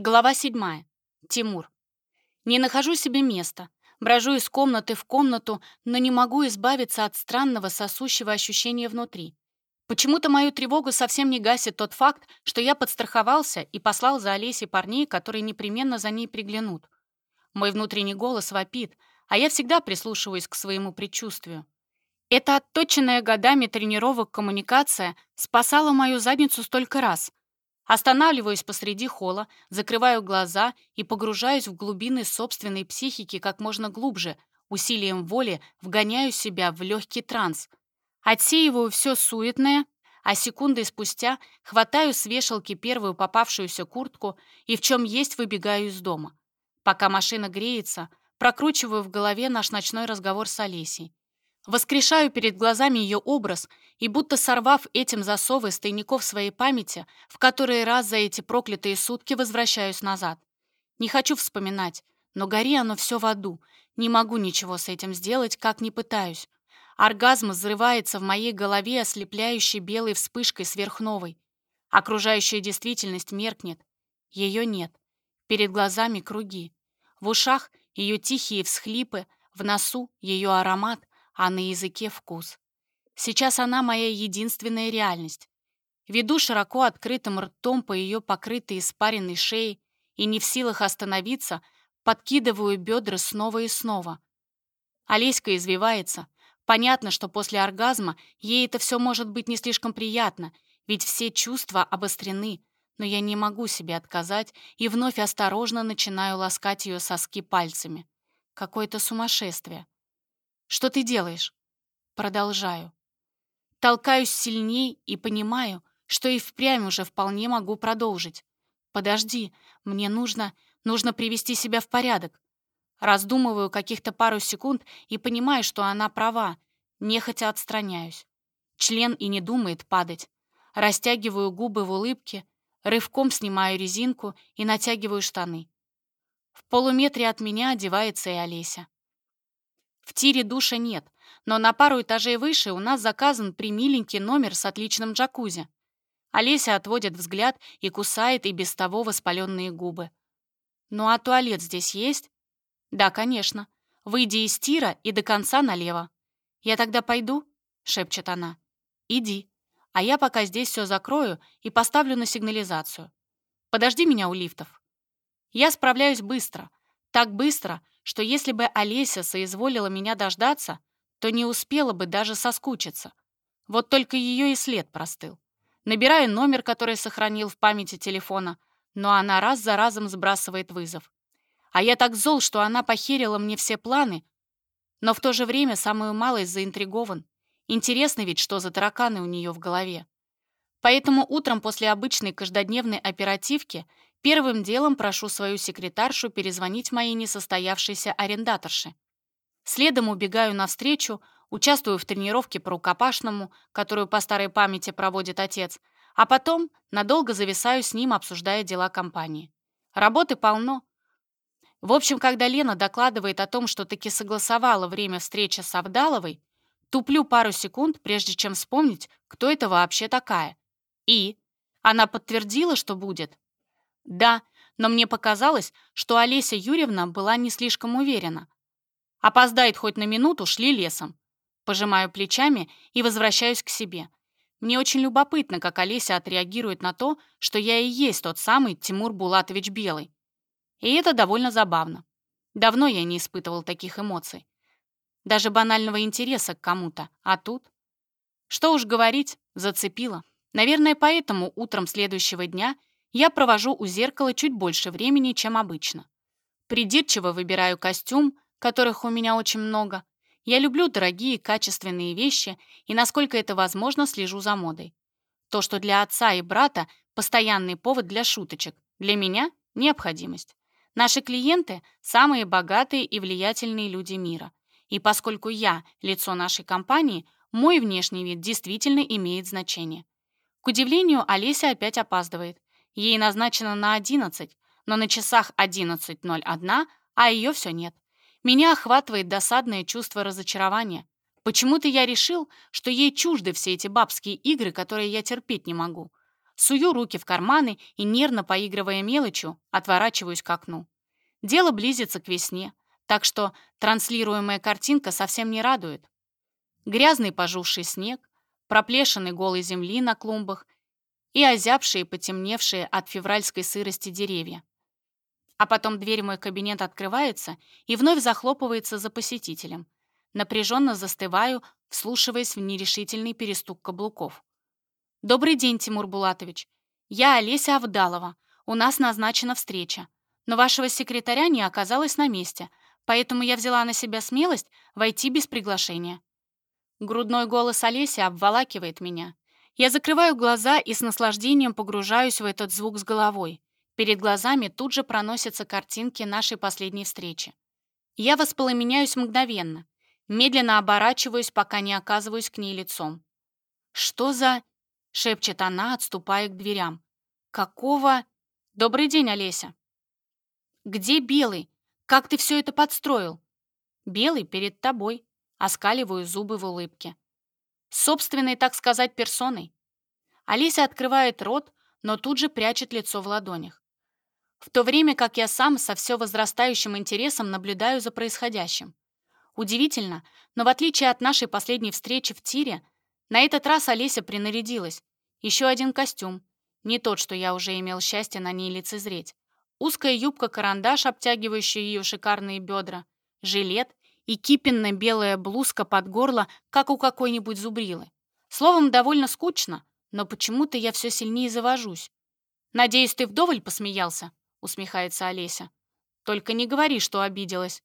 Глава 7. Тимур. Не нахожу себе места. Брожу из комнаты в комнату, но не могу избавиться от странного сосущего ощущения внутри. Почему-то мою тревогу совсем не гасит тот факт, что я подстраховался и послал за Олесей парней, которые непременно за ней приглянут. Мой внутренний голос вопит, а я всегда прислушиваюсь к своему предчувствию. Эта отточенная годами тренировок коммуникация спасала мою задницу столько раз, Останавливаюсь посреди холла, закрываю глаза и погружаюсь в глубины собственной психики как можно глубже, усилием воли вгоняю себя в легкий транс. Отсеиваю все суетное, а секунды спустя хватаю с вешалки первую попавшуюся куртку и в чем есть выбегаю из дома. Пока машина греется, прокручиваю в голове наш ночной разговор с Олесей. Воскрешаю перед глазами ее образ и, будто сорвав этим засовы с тайников своей памяти, в который раз за эти проклятые сутки возвращаюсь назад. Не хочу вспоминать, но гори оно все в аду. Не могу ничего с этим сделать, как не пытаюсь. Оргазм взрывается в моей голове ослепляющей белой вспышкой сверхновой. Окружающая действительность меркнет. Ее нет. Перед глазами круги. В ушах ее тихие всхлипы, в носу ее аромат, а на языке вкус. Сейчас она моя единственная реальность. Веду широко открытым ртом по ее покрытой испаренной шее и не в силах остановиться, подкидываю бедра снова и снова. Олеська извивается. Понятно, что после оргазма ей это все может быть не слишком приятно, ведь все чувства обострены, но я не могу себе отказать и вновь осторожно начинаю ласкать ее соски пальцами. Какое-то сумасшествие. Что ты делаешь? Продолжаю. Толкаюсь сильней и понимаю, что и впрямь уже вполне могу продолжить. Подожди, мне нужно, нужно привести себя в порядок. Раздумываю каких-то пару секунд и понимаю, что она права, нехотя отстраняюсь. Член и не думает падать. Растягиваю губы в улыбке, рывком снимаю резинку и натягиваю штаны. В полуметре от меня одевается и Олеся. В тире душа нет, но на пару этажей выше у нас заказан примиленький номер с отличным джакузи. Олеся отводит взгляд и кусает и без того воспаленные губы. «Ну а туалет здесь есть?» «Да, конечно. Выйди из тира и до конца налево». «Я тогда пойду?» — шепчет она. «Иди. А я пока здесь все закрою и поставлю на сигнализацию. Подожди меня у лифтов». Я справляюсь быстро. Так быстро, что если бы Олеся соизволила меня дождаться, то не успела бы даже соскучиться. Вот только ее и след простыл. Набираю номер, который сохранил в памяти телефона, но она раз за разом сбрасывает вызов. А я так зол, что она похерила мне все планы, но в то же время самую малость заинтригован. Интересно ведь, что за тараканы у нее в голове. Поэтому утром после обычной каждодневной оперативки Первым делом прошу свою секретаршу перезвонить моей несостоявшейся арендаторше. Следом убегаю навстречу, участвую в тренировке по рукопашному, которую по старой памяти проводит отец, а потом надолго зависаю с ним, обсуждая дела компании. Работы полно. В общем, когда Лена докладывает о том, что таки согласовала время встречи с Авдаловой, туплю пару секунд, прежде чем вспомнить, кто это вообще такая. И она подтвердила, что будет. Да, но мне показалось, что Олеся Юрьевна была не слишком уверена. Опоздает хоть на минуту, шли лесом. Пожимаю плечами и возвращаюсь к себе. Мне очень любопытно, как Олеся отреагирует на то, что я и есть тот самый Тимур Булатович Белый. И это довольно забавно. Давно я не испытывал таких эмоций. Даже банального интереса к кому-то. А тут? Что уж говорить, зацепило. Наверное, поэтому утром следующего дня я провожу у зеркала чуть больше времени, чем обычно. Придирчиво выбираю костюм, которых у меня очень много. Я люблю дорогие качественные вещи и, насколько это возможно, слежу за модой. То, что для отца и брата постоянный повод для шуточек, для меня — необходимость. Наши клиенты — самые богатые и влиятельные люди мира. И поскольку я — лицо нашей компании, мой внешний вид действительно имеет значение. К удивлению, Олеся опять опаздывает. Ей назначено на 11, но на часах 11.01, а ее все нет. Меня охватывает досадное чувство разочарования. Почему-то я решил, что ей чужды все эти бабские игры, которые я терпеть не могу. Сую руки в карманы и, нервно поигрывая мелочью, отворачиваюсь к окну. Дело близится к весне, так что транслируемая картинка совсем не радует. Грязный пожухший снег, проплешины голой земли на клумбах и озябшие, потемневшие от февральской сырости деревья. А потом дверь в мой кабинет открывается и вновь захлопывается за посетителем. Напряженно застываю, вслушиваясь в нерешительный перестук каблуков. «Добрый день, Тимур Булатович. Я Олеся Авдалова. У нас назначена встреча. Но вашего секретаря не оказалось на месте, поэтому я взяла на себя смелость войти без приглашения». Грудной голос Олеси обволакивает меня. Я закрываю глаза и с наслаждением погружаюсь в этот звук с головой. Перед глазами тут же проносятся картинки нашей последней встречи. Я воспламеняюсь мгновенно. Медленно оборачиваюсь, пока не оказываюсь к ней лицом. «Что за...» — шепчет она, отступая к дверям. «Какого...» «Добрый день, Олеся». «Где Белый? Как ты все это подстроил?» «Белый перед тобой», — оскаливаю зубы в улыбке собственной, так сказать, персоной. Алися открывает рот, но тут же прячет лицо в ладонях. В то время как я сам со все возрастающим интересом наблюдаю за происходящим. Удивительно, но в отличие от нашей последней встречи в тире, на этот раз Олеся принарядилась. Еще один костюм. Не тот, что я уже имел счастье на ней лицезреть. Узкая юбка-карандаш, обтягивающая ее шикарные бедра, жилет и кипенно-белая блузка под горло, как у какой-нибудь зубрилы. Словом, довольно скучно, но почему-то я все сильнее завожусь. «Надеюсь, ты вдоволь посмеялся?» — усмехается Олеся. «Только не говори, что обиделась».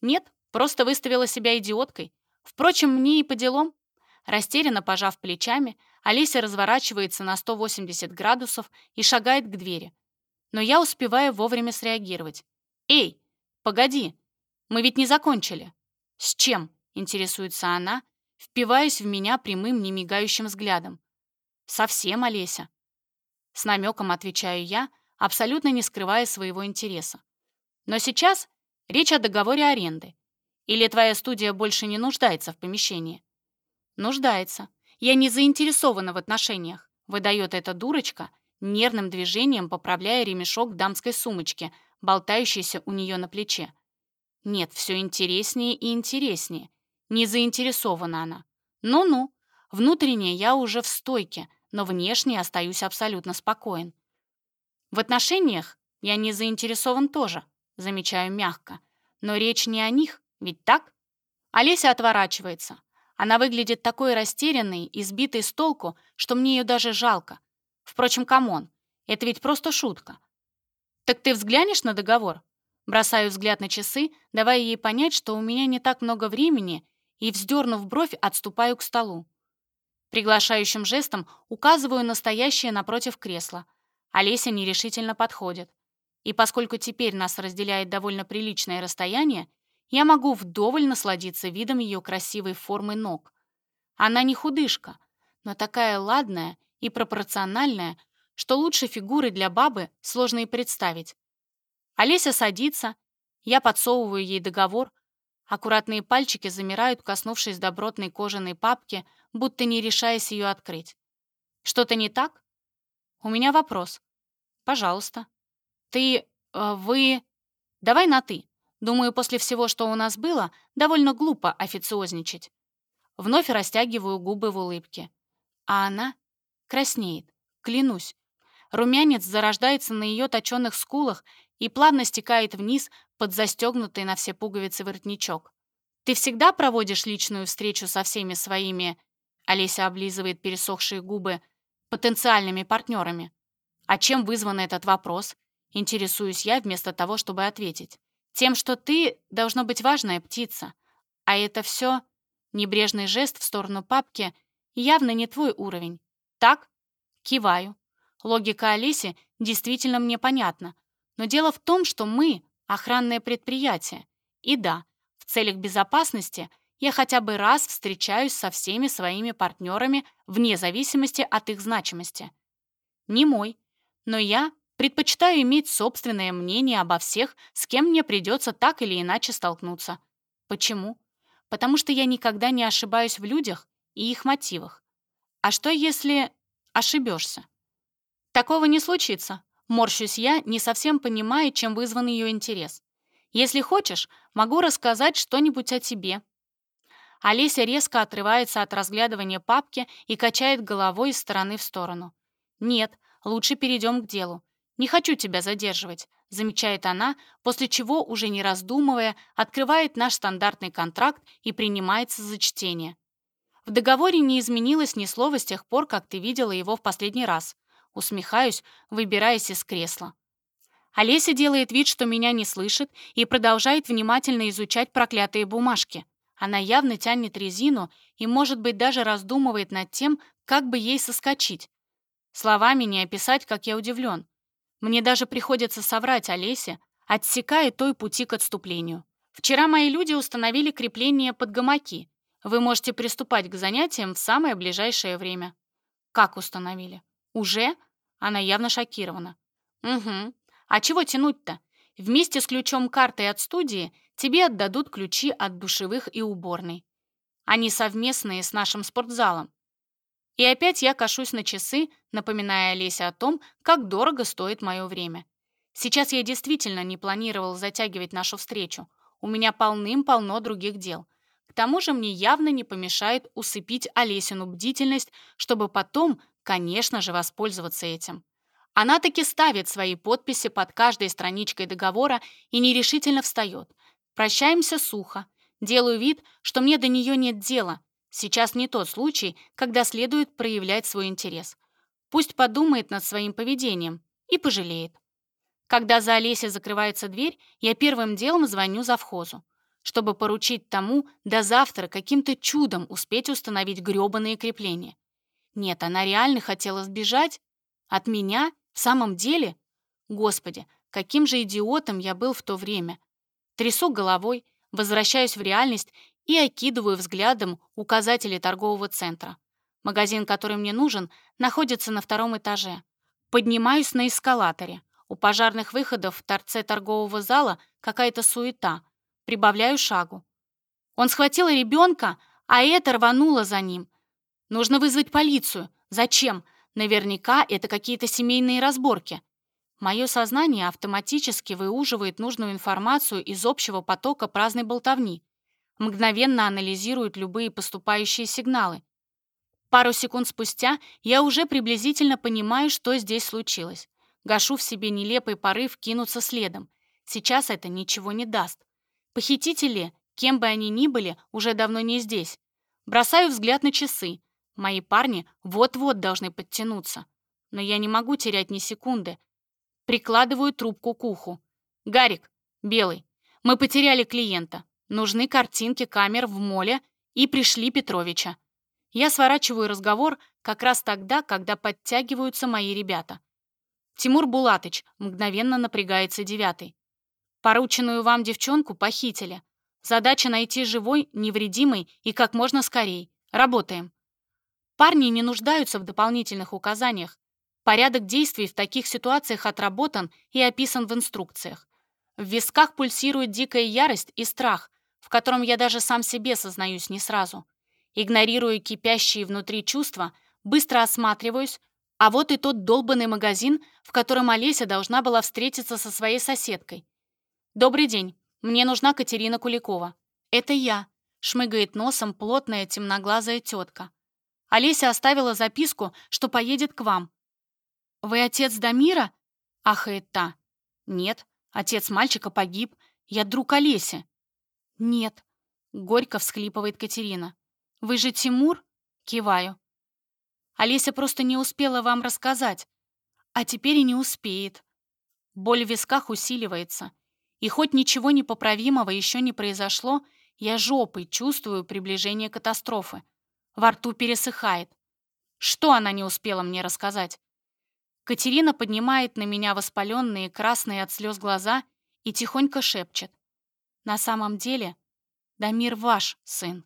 «Нет, просто выставила себя идиоткой. Впрочем, мне и по делам». Растерянно пожав плечами, Олеся разворачивается на 180 градусов и шагает к двери. Но я успеваю вовремя среагировать. «Эй, погоди, мы ведь не закончили». «С чем?» — интересуется она, впиваясь в меня прямым, немигающим взглядом. «Совсем, Олеся?» С намеком отвечаю я, абсолютно не скрывая своего интереса. «Но сейчас речь о договоре аренды. Или твоя студия больше не нуждается в помещении?» «Нуждается. Я не заинтересована в отношениях», — выдает эта дурочка, нервным движением поправляя ремешок дамской сумочки, болтающейся у нее на плече. Нет, все интереснее и интереснее. Не заинтересована она. Ну-ну, внутренне я уже в стойке, но внешне остаюсь абсолютно спокоен. В отношениях я не заинтересован тоже, замечаю мягко. Но речь не о них, ведь так? Олеся отворачивается. Она выглядит такой растерянной и сбитой с толку, что мне ее даже жалко. Впрочем, come on, это ведь просто шутка. «Так ты взглянешь на договор?» Бросаю взгляд на часы, давая ей понять, что у меня не так много времени, и, вздернув бровь, отступаю к столу. Приглашающим жестом указываю настоящее напротив кресла. Олеся нерешительно подходит. И поскольку теперь нас разделяет довольно приличное расстояние, я могу вдоволь насладиться видом ее красивой формы ног. Она не худышка, но такая ладная и пропорциональная, что лучше фигуры для бабы сложно и представить. Олеся садится, я подсовываю ей договор, аккуратные пальчики замирают, коснувшись добротной кожаной папки, будто не решаясь ее открыть. Что-то не так? У меня вопрос. Пожалуйста. Ты... Э, вы... Давай на «ты». Думаю, после всего, что у нас было, довольно глупо официозничать. Вновь растягиваю губы в улыбке. А она краснеет, клянусь. Румянец зарождается на ее точенных скулах и плавно стекает вниз под застегнутый на все пуговицы воротничок. «Ты всегда проводишь личную встречу со всеми своими...» Олеся облизывает пересохшие губы потенциальными партнерами. А чем вызван этот вопрос? Интересуюсь я вместо того, чтобы ответить. Тем, что ты должно быть важная птица. А это все небрежный жест в сторону папки явно не твой уровень. Так? Киваю. Логика Олеси действительно мне понятна. Но дело в том, что мы — охранное предприятие. И да, в целях безопасности я хотя бы раз встречаюсь со всеми своими партнерами вне зависимости от их значимости. Не мой, но я предпочитаю иметь собственное мнение обо всех, с кем мне придется так или иначе столкнуться. Почему? Потому что я никогда не ошибаюсь в людях и их мотивах. А что, если ошибешься? Такого не случится. Морщусь я, не совсем понимая, чем вызван ее интерес. Если хочешь, могу рассказать что-нибудь о тебе. Олеся резко отрывается от разглядывания папки и качает головой из стороны в сторону. «Нет, лучше перейдем к делу. Не хочу тебя задерживать», замечает она, после чего, уже не раздумывая, открывает наш стандартный контракт и принимается за чтение. В договоре не изменилось ни слова с тех пор, как ты видела его в последний раз. Усмехаюсь, выбираясь из кресла. Олеся делает вид, что меня не слышит, и продолжает внимательно изучать проклятые бумажки. Она явно тянет резину и, может быть, даже раздумывает над тем, как бы ей соскочить. Словами не описать, как я удивлен. Мне даже приходится соврать Олесе, отсекая той пути к отступлению. Вчера мои люди установили крепление под гамаки. Вы можете приступать к занятиям в самое ближайшее время. Как установили? Уже? Она явно шокирована. Угу. А чего тянуть-то? Вместе с ключом картой от студии тебе отдадут ключи от душевых и уборной. Они совместные с нашим спортзалом. И опять я кашусь на часы, напоминая Олесе о том, как дорого стоит мое время. Сейчас я действительно не планировал затягивать нашу встречу. У меня полным-полно других дел. К тому же мне явно не помешает усыпить Олесину бдительность, чтобы потом, конечно же, воспользоваться этим. Она таки ставит свои подписи под каждой страничкой договора и нерешительно встает. Прощаемся сухо. Делаю вид, что мне до нее нет дела. Сейчас не тот случай, когда следует проявлять свой интерес. Пусть подумает над своим поведением и пожалеет. Когда за Олесей закрывается дверь, я первым делом звоню завхозу, чтобы поручить тому до завтра каким-то чудом успеть установить грёбаные крепления. Нет, она реально хотела сбежать? От меня? В самом деле? Господи, каким же идиотом я был в то время. Трясу головой, возвращаюсь в реальность и окидываю взглядом указатели торгового центра. Магазин, который мне нужен, находится на втором этаже. Поднимаюсь на эскалаторе. У пожарных выходов в торце торгового зала какая-то суета. Прибавляю шагу. Он схватил ребенка, а это рвануло за ним. Нужно вызвать полицию. Зачем? Наверняка это какие-то семейные разборки. Мое сознание автоматически выуживает нужную информацию из общего потока праздной болтовни, мгновенно анализирует любые поступающие сигналы. Пару секунд спустя я уже приблизительно понимаю, что здесь случилось. Гашу в себе нелепый порыв кинуться следом. Сейчас это ничего не даст. Похитители, кем бы они ни были, уже давно не здесь. Бросаю взгляд на часы. Мои парни вот-вот должны подтянуться. Но я не могу терять ни секунды. Прикладываю трубку к уху. «Гарик, Белый, мы потеряли клиента. Нужны картинки камер в моле и пришли Петровича. Я сворачиваю разговор как раз тогда, когда подтягиваются мои ребята. Тимур Булатыч мгновенно напрягается девятый. Порученную вам девчонку похитили. Задача найти живой, невредимой и как можно скорей. Работаем. Парни не нуждаются в дополнительных указаниях. Порядок действий в таких ситуациях отработан и описан в инструкциях. В висках пульсирует дикая ярость и страх, в котором я даже сам себе сознаюсь не сразу. Игнорируя кипящие внутри чувства, быстро осматриваюсь, а вот и тот долбанный магазин, в котором Олеся должна была встретиться со своей соседкой. «Добрый день, мне нужна Катерина Куликова». «Это я», — шмыгает носом плотная темноглазая тетка. Олеся оставила записку, что поедет к вам. «Вы отец Дамира?» — ахает та. «Нет, отец мальчика погиб. Я друг Олеси». «Нет», — горько всхлипывает Катерина. «Вы же Тимур?» — киваю. Олеся просто не успела вам рассказать, а теперь и не успеет. Боль в висках усиливается, и хоть ничего непоправимого еще не произошло, я жопой чувствую приближение катастрофы. Во рту пересыхает. Что она не успела мне рассказать? Катерина поднимает на меня воспаленные, красные от слез глаза и тихонько шепчет. «На самом деле, Дамир ваш сын».